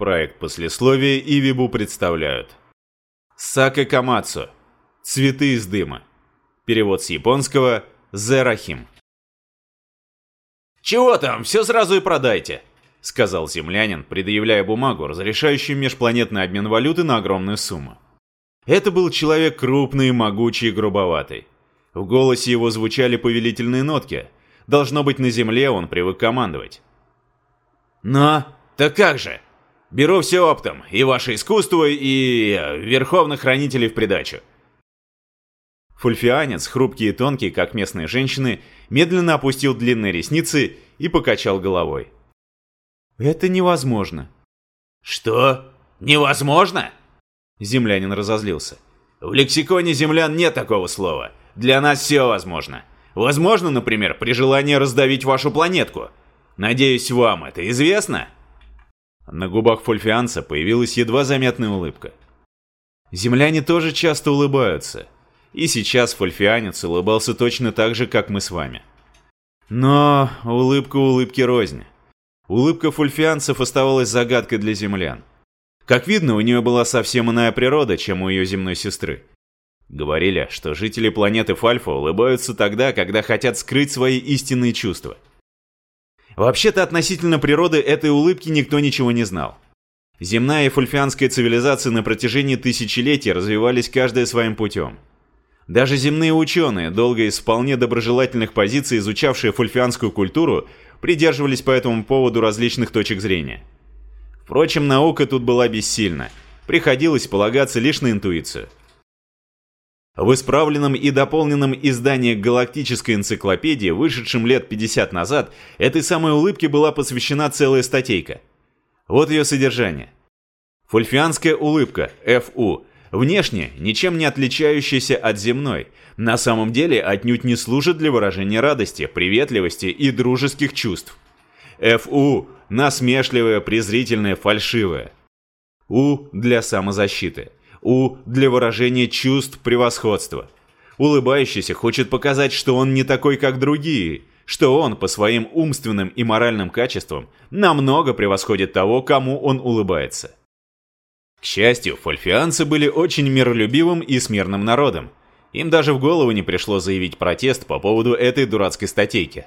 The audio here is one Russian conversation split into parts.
Проект послесловия и Вибу представляют. Сака Камацу. Цветы из дыма. Перевод с японского Зерахим. «Чего там, все сразу и продайте», — сказал землянин, предъявляя бумагу, разрешающую межпланетный обмен валюты на огромную сумму. Это был человек крупный, могучий и грубоватый. В голосе его звучали повелительные нотки. Должно быть, на земле он привык командовать. «Но, так как же? Беру все оптом, и ваше искусство, и э, верховных хранителей в придачу». Фульфианец, хрупкий и тонкий, как местные женщины, медленно опустил длинные ресницы и покачал головой. «Это невозможно». «Что? Невозможно?» Землянин разозлился. «В лексиконе землян нет такого слова. Для нас все возможно. Возможно, например, при желании раздавить вашу планетку. Надеюсь, вам это известно?» На губах Фольфианца появилась едва заметная улыбка. Земляне тоже часто улыбаются. И сейчас Фольфианец улыбался точно так же, как мы с вами. Но улыбка улыбки рознь. Улыбка фульфианцев оставалась загадкой для землян. Как видно, у нее была совсем иная природа, чем у ее земной сестры. Говорили, что жители планеты Фальфа улыбаются тогда, когда хотят скрыть свои истинные чувства. Вообще-то относительно природы этой улыбки никто ничего не знал. Земная и фульфианская цивилизации на протяжении тысячелетий развивались каждая своим путем. Даже земные ученые, долго из вполне доброжелательных позиций изучавшие фульфианскую культуру, придерживались по этому поводу различных точек зрения. Впрочем, наука тут была бессильна. Приходилось полагаться лишь на интуицию. В исправленном и дополненном издании галактической энциклопедии, вышедшем лет 50 назад, этой самой улыбке была посвящена целая статейка. Вот ее содержание. Фульфианская улыбка, ФУ, внешне ничем не отличающаяся от земной, на самом деле отнюдь не служит для выражения радости, приветливости и дружеских чувств. ФУ насмешливое, презрительное, фальшивое. У для самозащиты. У для выражения чувств превосходства. Улыбающийся хочет показать, что он не такой, как другие, что он по своим умственным и моральным качествам намного превосходит того, кому он улыбается. К счастью, фольфианцы были очень миролюбивым и смирным народом. Им даже в голову не пришло заявить протест по поводу этой дурацкой статейки.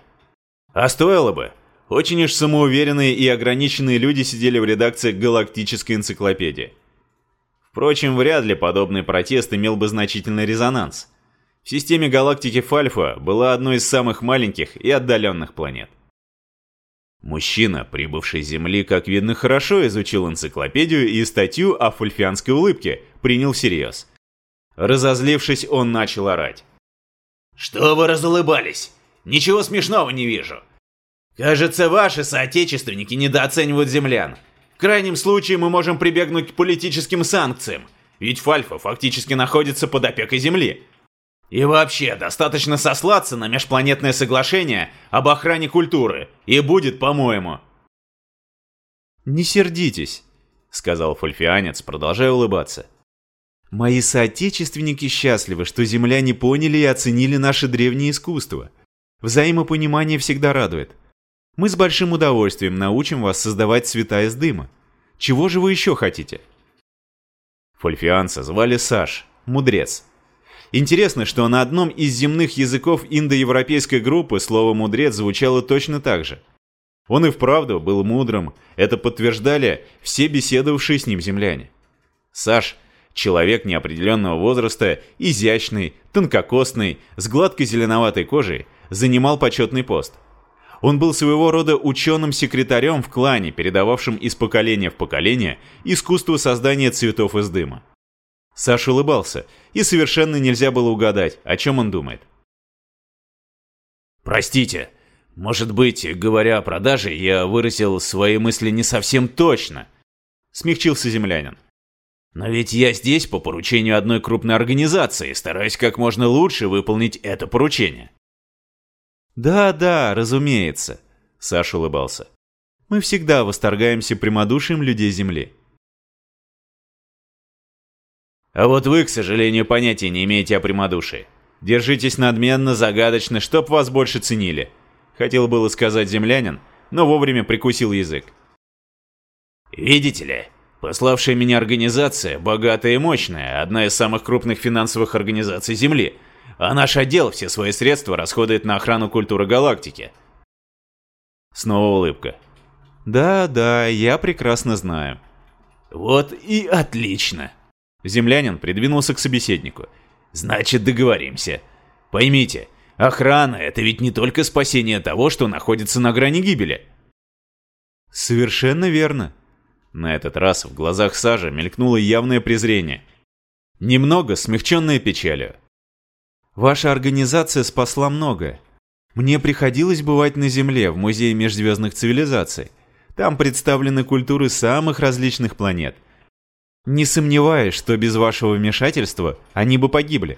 А стоило бы, очень уж самоуверенные и ограниченные люди сидели в редакции галактической энциклопедии. Впрочем, вряд ли подобный протест имел бы значительный резонанс. В системе галактики Фальфа была одной из самых маленьких и отдаленных планет. Мужчина, прибывший с Земли, как видно, хорошо изучил энциклопедию и статью о фульфианской улыбке принял всерьез. Разозлившись, он начал орать. «Что вы разулыбались? Ничего смешного не вижу. Кажется, ваши соотечественники недооценивают землян. Крайнем случае мы можем прибегнуть к политическим санкциям, ведь Фальфа фактически находится под опекой Земли. И вообще, достаточно сослаться на межпланетное соглашение об охране культуры, и будет, по-моему. «Не сердитесь», — сказал фольфианец, продолжая улыбаться. «Мои соотечественники счастливы, что земляне поняли и оценили наше древнее искусство. Взаимопонимание всегда радует. Мы с большим удовольствием научим вас создавать цвета из дыма. Чего же вы еще хотите?» Фольфианца звали Саш, мудрец. Интересно, что на одном из земных языков индоевропейской группы слово «мудрец» звучало точно так же. Он и вправду был мудрым, это подтверждали все беседовавшие с ним земляне. Саш – человек неопределенного возраста, изящный, тонкокосный, с гладкой зеленоватой кожей, занимал почетный пост. Он был своего рода ученым-секретарем в клане, передававшим из поколения в поколение искусство создания цветов из дыма. Саша улыбался, и совершенно нельзя было угадать, о чем он думает. «Простите, может быть, говоря о продаже, я выразил свои мысли не совсем точно», — смягчился землянин. «Но ведь я здесь по поручению одной крупной организации, стараюсь как можно лучше выполнить это поручение». «Да-да, разумеется», — Саша улыбался. «Мы всегда восторгаемся прямодушием людей Земли». «А вот вы, к сожалению, понятия не имеете о прямодушии. Держитесь надменно, загадочно, чтоб вас больше ценили», — хотел было сказать землянин, но вовремя прикусил язык. Видите ли, пославшая меня организация, богатая и мощная, одна из самых крупных финансовых организаций Земли, а наш отдел все свои средства расходует на охрану культуры галактики. Снова улыбка. Да, да, я прекрасно знаю. Вот и отлично. Землянин придвинулся к собеседнику. Значит, договоримся. Поймите, охрана — это ведь не только спасение того, что находится на грани гибели. Совершенно верно. На этот раз в глазах Сажа мелькнуло явное презрение. Немного смягченное печалью. Ваша организация спасла многое. Мне приходилось бывать на Земле, в Музее межзвездных цивилизаций. Там представлены культуры самых различных планет. Не сомневаюсь, что без вашего вмешательства они бы погибли.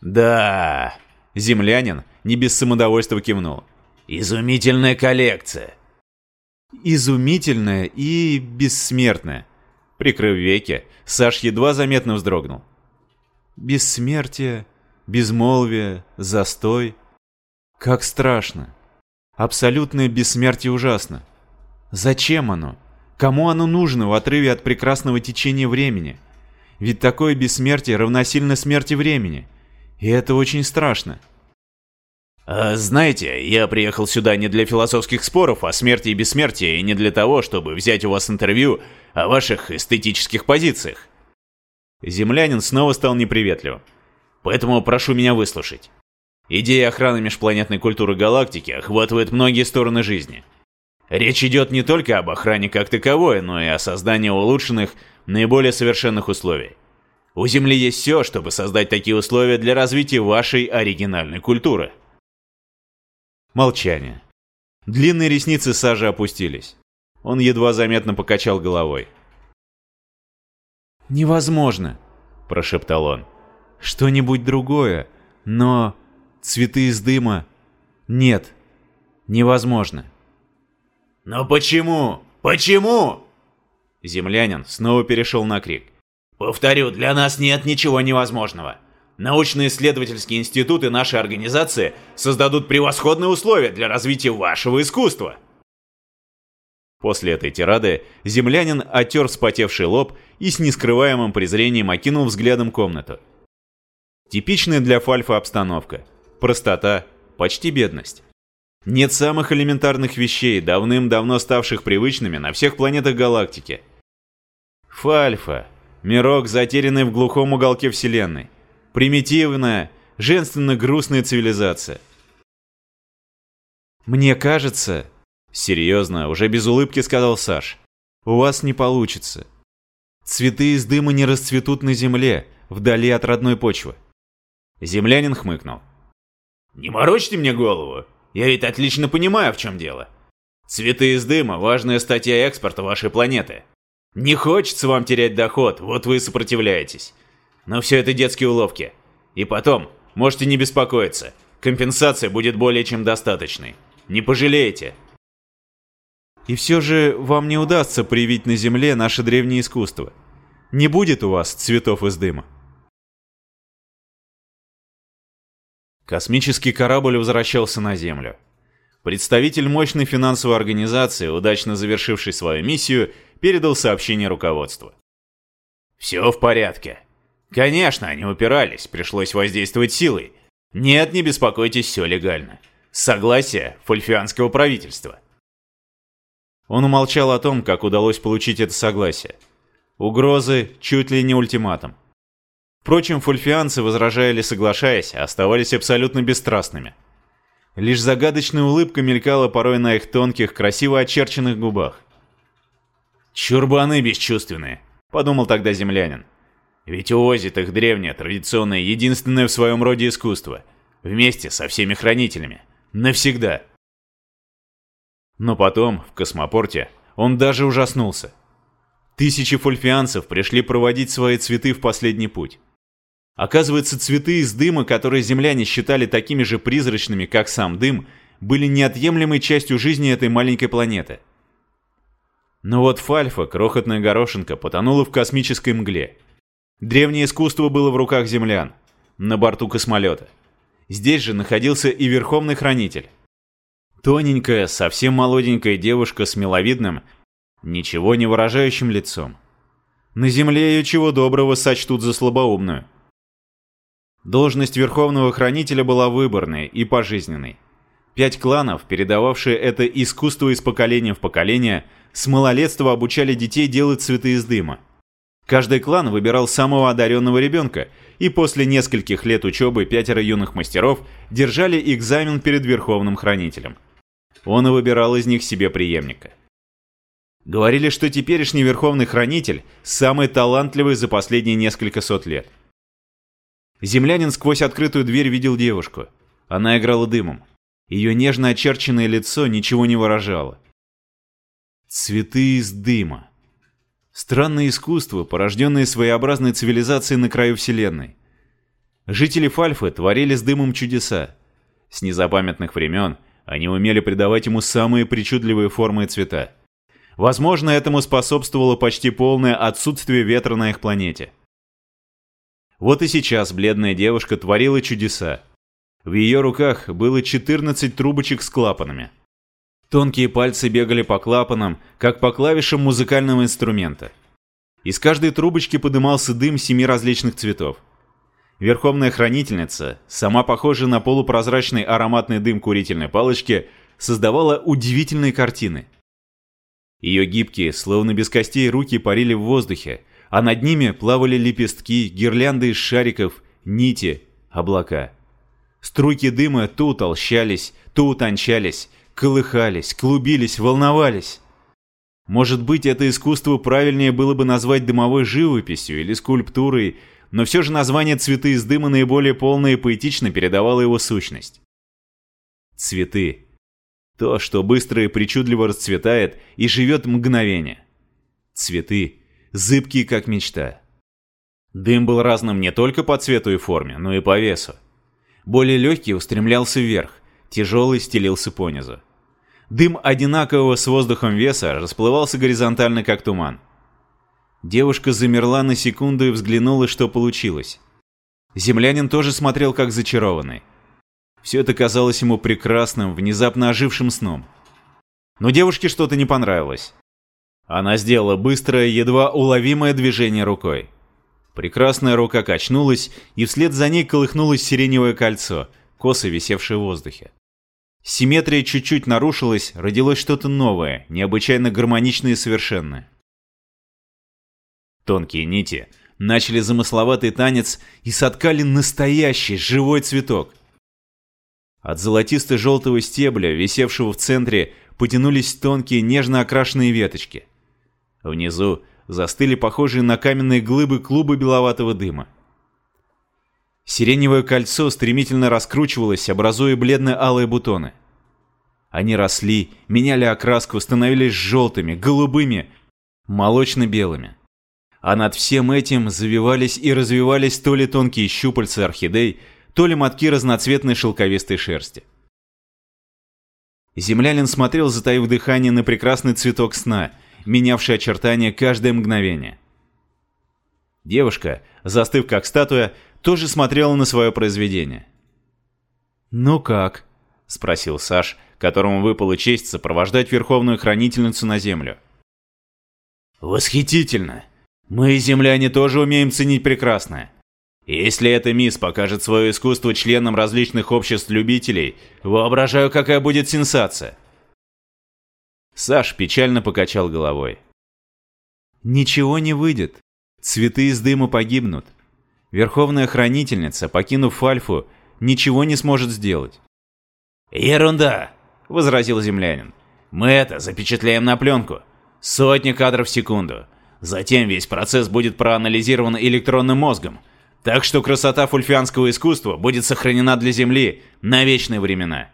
Да, землянин не без самодовольства кивнул. Изумительная коллекция. Изумительная и бессмертная. Прикрыв веки, Саш едва заметно вздрогнул. Бессмертие, безмолвие, застой. Как страшно. Абсолютное бессмертие ужасно. Зачем оно? Кому оно нужно в отрыве от прекрасного течения времени? Ведь такое бессмертие равносильно смерти времени. И это очень страшно. А, знаете, я приехал сюда не для философских споров о смерти и бессмертии, и не для того, чтобы взять у вас интервью о ваших эстетических позициях. Землянин снова стал неприветливым. Поэтому прошу меня выслушать. Идея охраны межпланетной культуры галактики охватывает многие стороны жизни. Речь идет не только об охране как таковой, но и о создании улучшенных, наиболее совершенных условий. У Земли есть все, чтобы создать такие условия для развития вашей оригинальной культуры. Молчание. Длинные ресницы Сажи опустились. Он едва заметно покачал головой. «Невозможно», – прошептал он. «Что-нибудь другое, но цветы из дыма... Нет, невозможно». «Но почему? Почему?» Землянин снова перешел на крик. «Повторю, для нас нет ничего невозможного. Научно-исследовательские институты нашей организации создадут превосходные условия для развития вашего искусства». После этой тирады землянин отер вспотевший лоб и с нескрываемым презрением окинул взглядом комнату. Типичная для Фальфа обстановка. Простота, почти бедность. Нет самых элементарных вещей, давным-давно ставших привычными на всех планетах галактики. Фальфа. Мирок, затерянный в глухом уголке Вселенной. Примитивная, женственно-грустная цивилизация. «Мне кажется...» Серьезно, уже без улыбки сказал Саш. «У вас не получится. Цветы из дыма не расцветут на земле, вдали от родной почвы». Землянин хмыкнул. «Не морочьте мне голову. Я ведь отлично понимаю, в чем дело. Цветы из дыма – важная статья экспорта вашей планеты. Не хочется вам терять доход, вот вы и сопротивляетесь. Но все это детские уловки. И потом, можете не беспокоиться, компенсация будет более чем достаточной. Не пожалеете. И все же вам не удастся проявить на Земле наше древнее искусство. Не будет у вас цветов из дыма. Космический корабль возвращался на Землю. Представитель мощной финансовой организации, удачно завершивший свою миссию, передал сообщение руководству. «Все в порядке. Конечно, они упирались, пришлось воздействовать силой. Нет, не беспокойтесь, все легально. Согласие фольфианского правительства». Он умолчал о том, как удалось получить это согласие. Угрозы чуть ли не ультиматум. Впрочем, фульфианцы, возражая или соглашаясь, оставались абсолютно бесстрастными. Лишь загадочная улыбка мелькала порой на их тонких, красиво очерченных губах. «Чурбаны бесчувственные», — подумал тогда землянин. «Ведь увозит их древнее, традиционное, единственное в своем роде искусство. Вместе со всеми хранителями. Навсегда». Но потом, в космопорте, он даже ужаснулся. Тысячи фульфианцев пришли проводить свои цветы в последний путь. Оказывается, цветы из дыма, которые земляне считали такими же призрачными, как сам дым, были неотъемлемой частью жизни этой маленькой планеты. Но вот Фальфа, крохотная горошинка, потонула в космической мгле. Древнее искусство было в руках землян, на борту космолета. Здесь же находился и Верховный Хранитель. Тоненькая, совсем молоденькая девушка с миловидным, ничего не выражающим лицом. На земле ее чего доброго сочтут за слабоумную. Должность Верховного Хранителя была выборной и пожизненной. Пять кланов, передававшие это искусство из поколения в поколение, с малолетства обучали детей делать цветы из дыма. Каждый клан выбирал самого одаренного ребенка, и после нескольких лет учебы пятеро юных мастеров держали экзамен перед Верховным Хранителем. Он и выбирал из них себе преемника. Говорили, что теперешний Верховный Хранитель самый талантливый за последние несколько сот лет. Землянин сквозь открытую дверь видел девушку. Она играла дымом. Ее нежно очерченное лицо ничего не выражало. Цветы из дыма. Странное искусство, порожденное своеобразной цивилизацией на краю Вселенной. Жители Фальфы творили с дымом чудеса. С незапамятных времен они умели придавать ему самые причудливые формы и цвета. Возможно, этому способствовало почти полное отсутствие ветра на их планете. Вот и сейчас бледная девушка творила чудеса. В ее руках было 14 трубочек с клапанами. Тонкие пальцы бегали по клапанам, как по клавишам музыкального инструмента. Из каждой трубочки подымался дым семи различных цветов. Верховная хранительница, сама похожая на полупрозрачный ароматный дым курительной палочки, создавала удивительные картины. Ее гибкие, словно без костей, руки парили в воздухе, а над ними плавали лепестки, гирлянды из шариков, нити, облака. Струйки дыма то утолщались, то утончались, колыхались, клубились, волновались. Может быть, это искусство правильнее было бы назвать дымовой живописью или скульптурой, но все же название «Цветы из дыма» наиболее полно и поэтично передавало его сущность. Цветы. То, что быстро и причудливо расцветает и живет мгновение. Цветы. Зыбкие, как мечта. Дым был разным не только по цвету и форме, но и по весу. Более легкий устремлялся вверх, тяжелый стелился понизу. Дым одинакового с воздухом веса расплывался горизонтально, как туман. Девушка замерла на секунду и взглянула, что получилось. Землянин тоже смотрел, как зачарованный. Все это казалось ему прекрасным, внезапно ожившим сном. Но девушке что-то не понравилось. Она сделала быстрое, едва уловимое движение рукой. Прекрасная рука качнулась, и вслед за ней колыхнулось сиреневое кольцо, косо висевшее в воздухе. Симметрия чуть-чуть нарушилась, родилось что-то новое, необычайно гармоничное и совершенное. Тонкие нити начали замысловатый танец и соткали настоящий живой цветок. От золотисто-желтого стебля, висевшего в центре, потянулись тонкие нежно окрашенные веточки. Внизу застыли похожие на каменные глыбы клубы беловатого дыма. Сиреневое кольцо стремительно раскручивалось, образуя бледно-алые бутоны. Они росли, меняли окраску, становились желтыми, голубыми, молочно-белыми. А над всем этим завивались и развивались то ли тонкие щупальца орхидей, то ли мотки разноцветной шелковистой шерсти. Землянин смотрел, затаив дыхание, на прекрасный цветок сна — менявший очертания каждое мгновение. Девушка, застыв как статуя, тоже смотрела на свое произведение. «Ну как?» — спросил Саш, которому выпала честь сопровождать Верховную Хранительницу на Землю. «Восхитительно! Мы, земляне, тоже умеем ценить прекрасное. Если эта мисс покажет свое искусство членам различных обществ любителей, воображаю, какая будет сенсация. Саш печально покачал головой. «Ничего не выйдет. Цветы из дыма погибнут. Верховная хранительница, покинув Альфу, ничего не сможет сделать». «Ерунда!» — возразил землянин. «Мы это запечатляем на пленку. Сотни кадров в секунду. Затем весь процесс будет проанализирован электронным мозгом. Так что красота фульфианского искусства будет сохранена для Земли на вечные времена».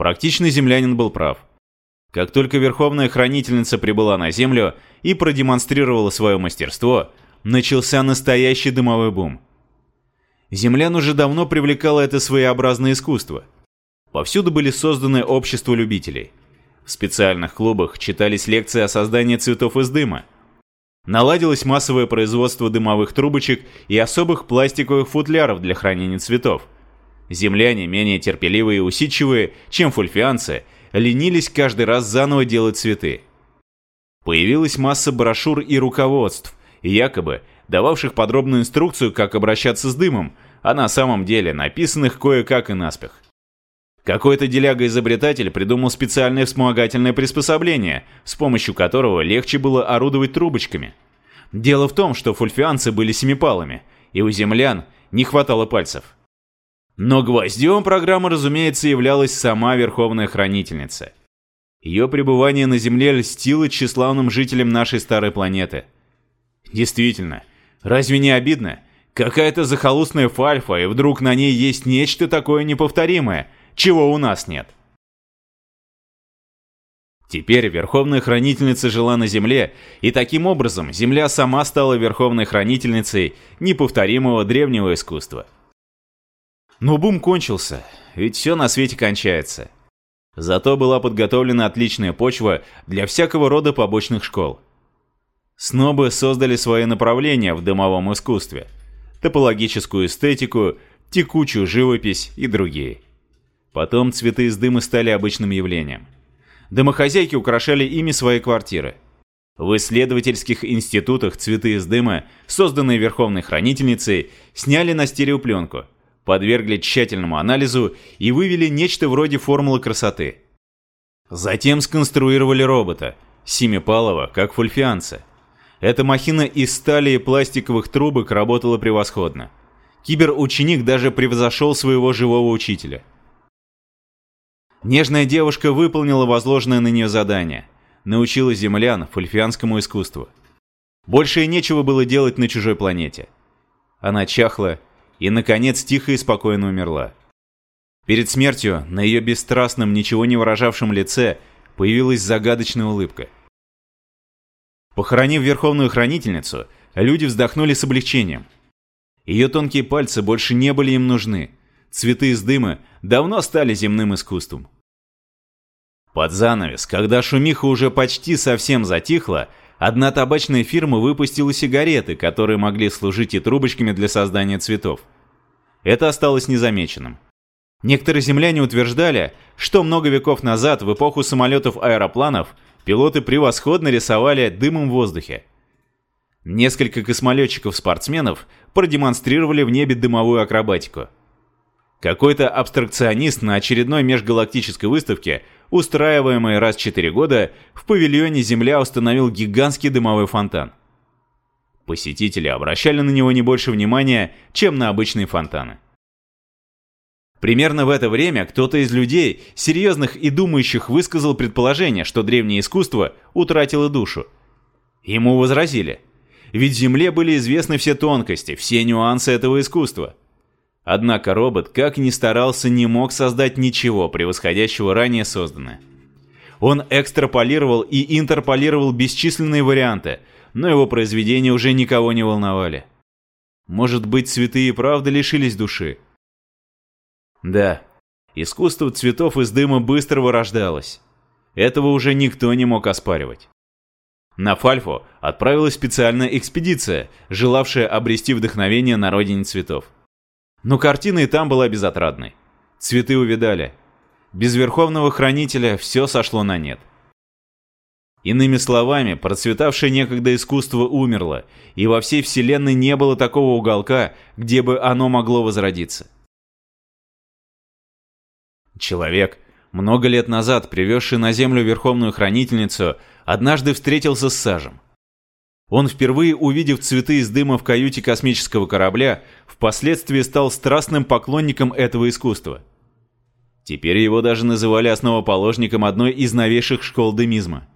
Практичный землянин был прав. Как только Верховная Хранительница прибыла на Землю и продемонстрировала свое мастерство, начался настоящий дымовой бум. Землян уже давно привлекало это своеобразное искусство. Повсюду были созданы общества любителей. В специальных клубах читались лекции о создании цветов из дыма. Наладилось массовое производство дымовых трубочек и особых пластиковых футляров для хранения цветов – Земляне, менее терпеливые и усидчивые, чем фульфианцы, ленились каждый раз заново делать цветы. Появилась масса брошюр и руководств, якобы дававших подробную инструкцию, как обращаться с дымом, а на самом деле написанных кое-как и наспех. Какой-то деляга-изобретатель придумал специальное вспомогательное приспособление, с помощью которого легче было орудовать трубочками. Дело в том, что фульфианцы были семипалами, и у землян не хватало пальцев. Но гвоздем программы, разумеется, являлась сама Верховная Хранительница. Ее пребывание на Земле льстило тщеславным жителям нашей старой планеты. Действительно, разве не обидно? Какая-то захолустная фальфа, и вдруг на ней есть нечто такое неповторимое, чего у нас нет. Теперь Верховная Хранительница жила на Земле, и таким образом Земля сама стала Верховной Хранительницей неповторимого древнего искусства. Но бум кончился, ведь все на свете кончается. Зато была подготовлена отличная почва для всякого рода побочных школ. Снобы создали свои направления в дымовом искусстве. Топологическую эстетику, текучую живопись и другие. Потом цветы из дыма стали обычным явлением – домохозяйки украшали ими свои квартиры. В исследовательских институтах цветы из дыма, созданные Верховной Хранительницей, сняли на стереопленку, подвергли тщательному анализу и вывели нечто вроде формулы красоты. Затем сконструировали робота, семипалого, как фульфианца. Эта махина из стали и пластиковых трубок работала превосходно. Кибер-ученик даже превзошел своего живого учителя. Нежная девушка выполнила возложенное на нее задание. Научила землян фульфианскому искусству. Больше и нечего было делать на чужой планете. Она чахла и, наконец, тихо и спокойно умерла. Перед смертью на ее бесстрастном, ничего не выражавшем лице появилась загадочная улыбка. Похоронив Верховную Хранительницу, люди вздохнули с облегчением. Ее тонкие пальцы больше не были им нужны, цветы из дыма давно стали земным искусством. Под занавес, когда шумиха уже почти совсем затихла, одна табачная фирма выпустила сигареты, которые могли служить и трубочками для создания цветов. Это осталось незамеченным. Некоторые земляне утверждали, что много веков назад, в эпоху самолетов-аэропланов, пилоты превосходно рисовали дымом в воздухе. Несколько космолетчиков-спортсменов продемонстрировали в небе дымовую акробатику – какой-то абстракционист на очередной межгалактической выставке, устраиваемой раз в 4 года, в павильоне Земля установил гигантский дымовой фонтан. Посетители обращали на него не больше внимания, чем на обычные фонтаны. Примерно в это время кто-то из людей, серьезных и думающих, высказал предположение, что древнее искусство утратило душу. Ему возразили. Ведь Земле были известны все тонкости, все нюансы этого искусства. Однако робот, как ни старался, не мог создать ничего, превосходящего ранее созданное. Он экстраполировал и интерполировал бесчисленные варианты, но его произведения уже никого не волновали. Может быть, цветы и правда лишились души? Да, искусство цветов из дыма быстро вырождалось. Этого уже никто не мог оспаривать. На Фальфу отправилась специальная экспедиция, желавшая обрести вдохновение на родине цветов. Но картина и там была безотрадной. Цветы увидали. Без Верховного Хранителя все сошло на нет. Иными словами, процветавшее некогда искусство умерло, и во всей Вселенной не было такого уголка, где бы оно могло возродиться. Человек, много лет назад привезший на Землю Верховную Хранительницу, однажды встретился с Сажем. Он, впервые увидев цветы из дыма в каюте космического корабля, впоследствии стал страстным поклонником этого искусства. Теперь его даже называли основоположником одной из новейших школ дымизма.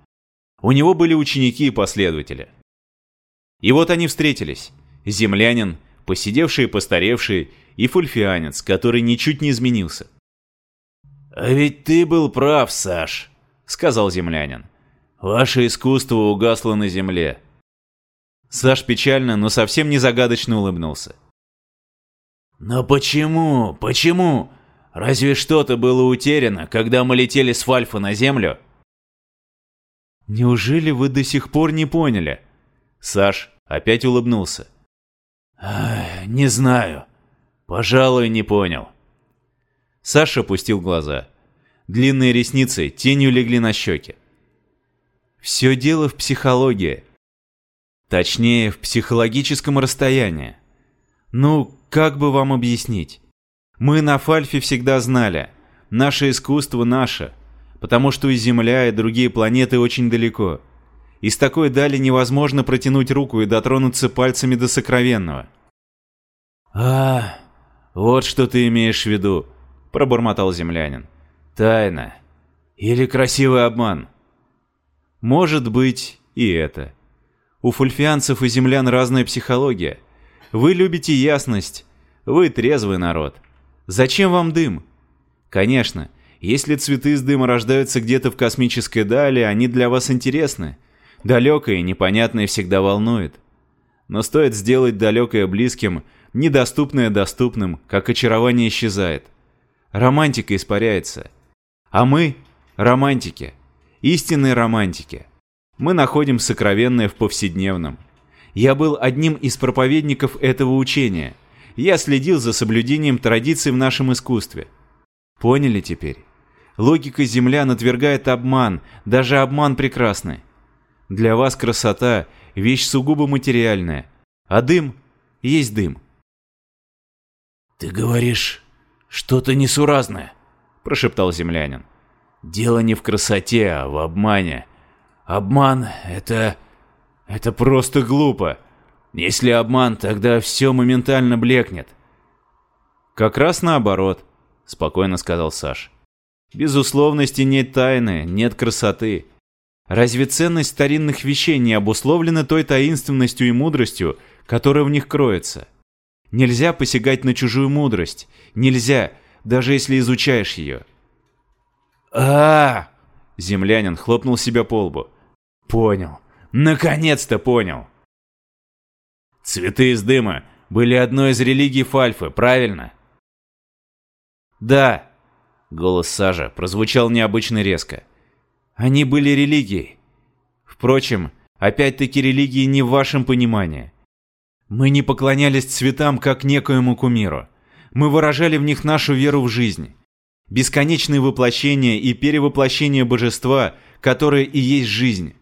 У него были ученики и последователи. И вот они встретились. Землянин, посидевший и постаревший, и фульфианец, который ничуть не изменился. «А ведь ты был прав, Саш», — сказал землянин. «Ваше искусство угасло на земле. Саш печально, но совсем не загадочно улыбнулся. «Но почему? Почему? Разве что-то было утеряно, когда мы летели с Фальфа на Землю?» «Неужели вы до сих пор не поняли?» Саш опять улыбнулся. «Не знаю. Пожалуй, не понял». Саша опустил глаза. Длинные ресницы тенью легли на щеки. Все дело в психологии. Точнее, в психологическом расстоянии. Ну, как бы вам объяснить? Мы на Фальфе всегда знали, наше искусство наше, потому что и Земля, и другие планеты очень далеко. Из такой дали невозможно протянуть руку и дотронуться пальцами до сокровенного. «А, вот что ты имеешь в виду», — пробормотал землянин. «Тайна. Или красивый обман?» «Может быть, и это. У фульфианцев и землян разная психология. Вы любите ясность. Вы трезвый народ. Зачем вам дым? Конечно, если цветы из дыма рождаются где-то в космической дали, они для вас интересны. Далекое и непонятное всегда волнует. Но стоит сделать далекое близким, недоступное доступным, как очарование исчезает. Романтика испаряется. А мы – романтики. Истинные романтики. Мы находим сокровенное в повседневном. Я был одним из проповедников этого учения. Я следил за соблюдением традиций в нашем искусстве. Поняли теперь? Логика землян отвергает обман, даже обман прекрасный. Для вас красота – вещь сугубо материальная, а дым – есть дым. «Ты говоришь что-то несуразное», – прошептал землянин. «Дело не в красоте, а в обмане. Обман – это... это просто глупо. Если обман, тогда все моментально блекнет». «Как раз наоборот», – спокойно сказал Саш. «Без условности нет тайны, нет красоты. Разве ценность старинных вещей не обусловлена той таинственностью и мудростью, которая в них кроется? Нельзя посягать на чужую мудрость. Нельзя, даже если изучаешь ее. а, Землянин хлопнул себя по лбу. «Понял. Наконец-то понял!» «Цветы из дыма были одной из религий Фальфы, правильно?» «Да!» Голос Сажа прозвучал необычно резко. Они были религией. Впрочем, опять-таки религии не в вашем понимании. Мы не поклонялись цветам как некоему кумиру. Мы выражали в них нашу веру в жизнь. Бесконечные воплощения и перевоплощения божества, которое и есть жизнь.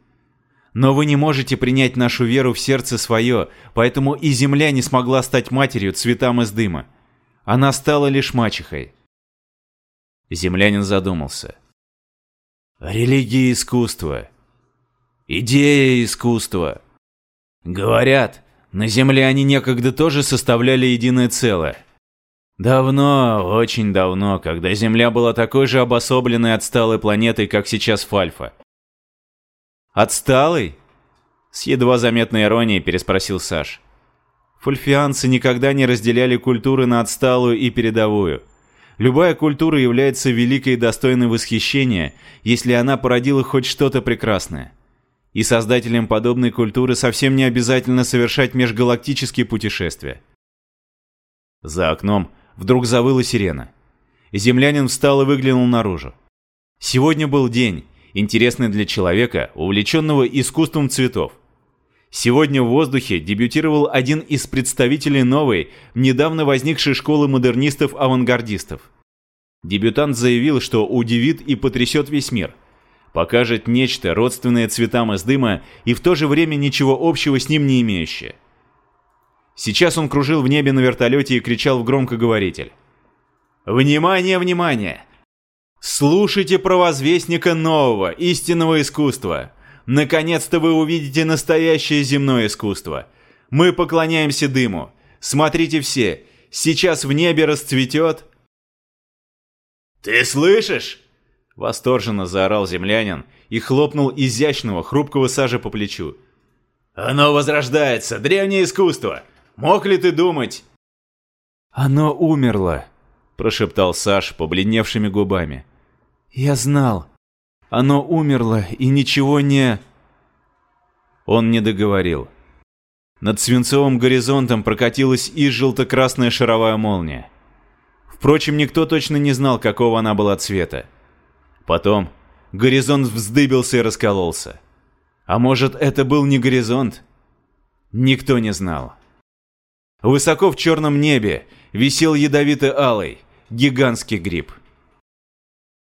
Но вы не можете принять нашу веру в сердце свое, поэтому и земля не смогла стать матерью цветам из дыма. Она стала лишь мачехой. Землянин задумался. Религия искусства. Идея искусства. Говорят, на Земле они некогда тоже составляли единое целое. Давно, очень давно, когда Земля была такой же обособленной отсталой планетой, как сейчас Фальфа. «Отсталый?» С едва заметной иронией переспросил Саш. Фульфианцы никогда не разделяли культуры на отсталую и передовую – Любая культура является великой и достойной восхищения, если она породила хоть что-то прекрасное. И создателям подобной культуры совсем не обязательно совершать межгалактические путешествия. За окном вдруг завыла сирена. Землянин встал и выглянул наружу. Сегодня был день, интересный для человека, увлеченного искусством цветов. Сегодня в воздухе дебютировал один из представителей новой, недавно возникшей школы модернистов-авангардистов. Дебютант заявил, что удивит и потрясет весь мир. Покажет нечто, родственное цветам из дыма и в то же время ничего общего с ним не имеющее. Сейчас он кружил в небе на вертолете и кричал в громкоговоритель. «Внимание, внимание! Слушайте провозвестника нового, истинного искусства!» Наконец-то вы увидите настоящее земное искусство. Мы поклоняемся дыму. Смотрите все. Сейчас в небе расцветет...» «Ты слышишь?» Восторженно заорал землянин и хлопнул изящного, хрупкого сажа по плечу. «Оно возрождается! Древнее искусство! Мог ли ты думать?» «Оно умерло», — прошептал Саш побледневшими губами. «Я знал. Оно умерло, и ничего не...» Он не договорил. Над свинцовым горизонтом прокатилась и желто-красная шаровая молния. Впрочем, никто точно не знал, какого она была цвета. Потом горизонт вздыбился и раскололся. А может, это был не горизонт? Никто не знал. Высоко в черном небе висел ядовито-алый, гигантский гриб.